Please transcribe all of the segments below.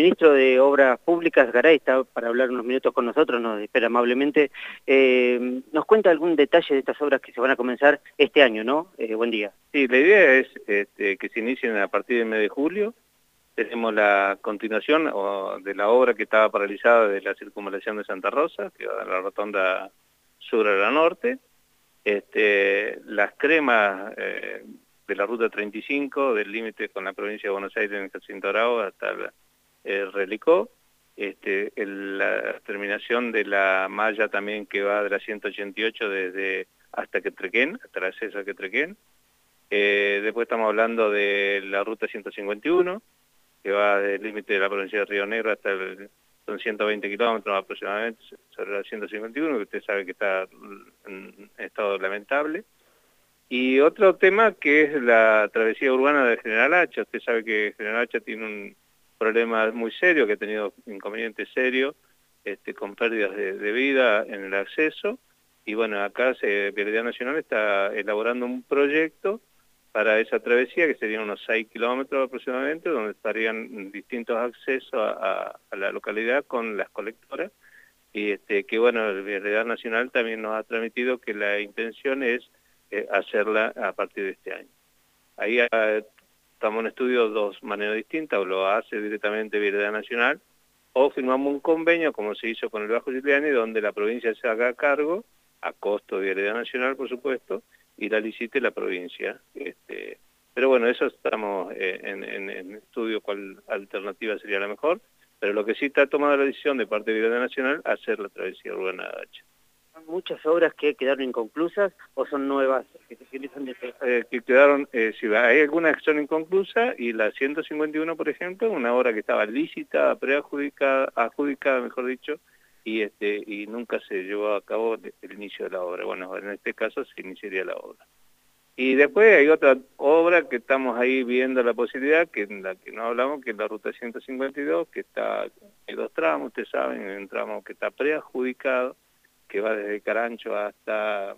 ministro de Obras Públicas, Garay, está para hablar unos minutos con nosotros, nos espera amablemente. Eh, ¿Nos cuenta algún detalle de estas obras que se van a comenzar este año, no? Eh, buen día. Sí, la idea es este, que se inicien a partir del mes de julio. Tenemos la continuación de la obra que estaba paralizada de la circunvalación de Santa Rosa, que va a la rotonda sur a la norte. Este, las cremas eh, de la ruta 35, del límite con la provincia de Buenos Aires en el Jacinto hasta el, Relicó, este, la terminación de la malla también que va de la 188 desde hasta Quetrequén, hasta el acceso a Quetrequén. Eh, después estamos hablando de la ruta 151, que va del límite de la provincia de Río Negro hasta el, son 120 kilómetros aproximadamente sobre la 151, que usted sabe que está en estado lamentable. Y otro tema que es la travesía urbana de General Hacha. Usted sabe que General Hacha tiene un problema muy serio, que ha tenido inconvenientes serios, este, con pérdidas de, vida en el acceso. Y bueno, acá se, Vialidad Nacional está elaborando un proyecto para esa travesía, que serían unos 6 kilómetros aproximadamente, donde estarían distintos accesos a, la localidad con las colectoras. Y este, que bueno, la Vialidad Nacional también nos ha transmitido que la intención es eh, hacerla a partir de este año. Ahí ah, estamos en estudio dos maneras distintas, o lo hace directamente Vialidad Nacional, o firmamos un convenio, como se hizo con el Bajo Giuliani, donde la provincia se haga cargo, a costo de Vialidad Nacional, por supuesto, y la licite la provincia. Este, pero bueno, eso estamos eh, en, en, estudio cuál alternativa sería la mejor, pero lo que sí está tomada la decisión de parte de Vialidad Nacional, hacer la travesía urbana de Muchas obras que quedaron inconclusas o son nuevas que se eh, que quedaron, eh, sí, hay algunas que son inconclusas y la 151, por ejemplo, una obra que estaba lícita, preadjudicada, adjudicada, mejor dicho, y este y nunca se llevó a cabo el inicio de la obra. Bueno, en este caso se iniciaría la obra. Y después hay otra obra que estamos ahí viendo la posibilidad, que en la que no hablamos, que es la ruta 152, que está, hay dos tramos, ustedes saben, un tramo que está preadjudicado, que va desde Carancho hasta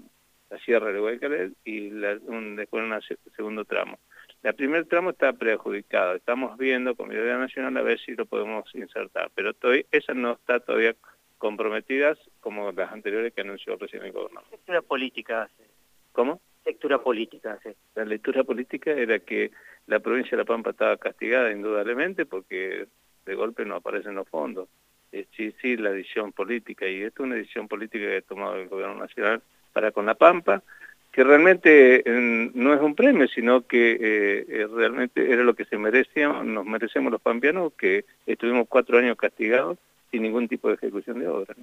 la Sierra de Huaycaret y un, después un segundo tramo. El primer tramo está preadjudicado, estamos viendo con Idea Nacional a ver si lo podemos insertar, pero todavía, esa no está todavía comprometidas como las anteriores que anunció recién el gobernador. ¿Qué lectura política hace? ¿Cómo? lectura política hace? La lectura política era que la provincia de La Pampa estaba castigada indudablemente porque de golpe no aparecen los fondos sí, sí, la decisión política, y esto es una decisión política que ha tomado el gobierno nacional para con La Pampa, que realmente no es un premio, sino que eh, realmente era lo que se merecían, nos merecemos los pampeanos, que estuvimos cuatro años castigados sin ningún tipo de ejecución de obra.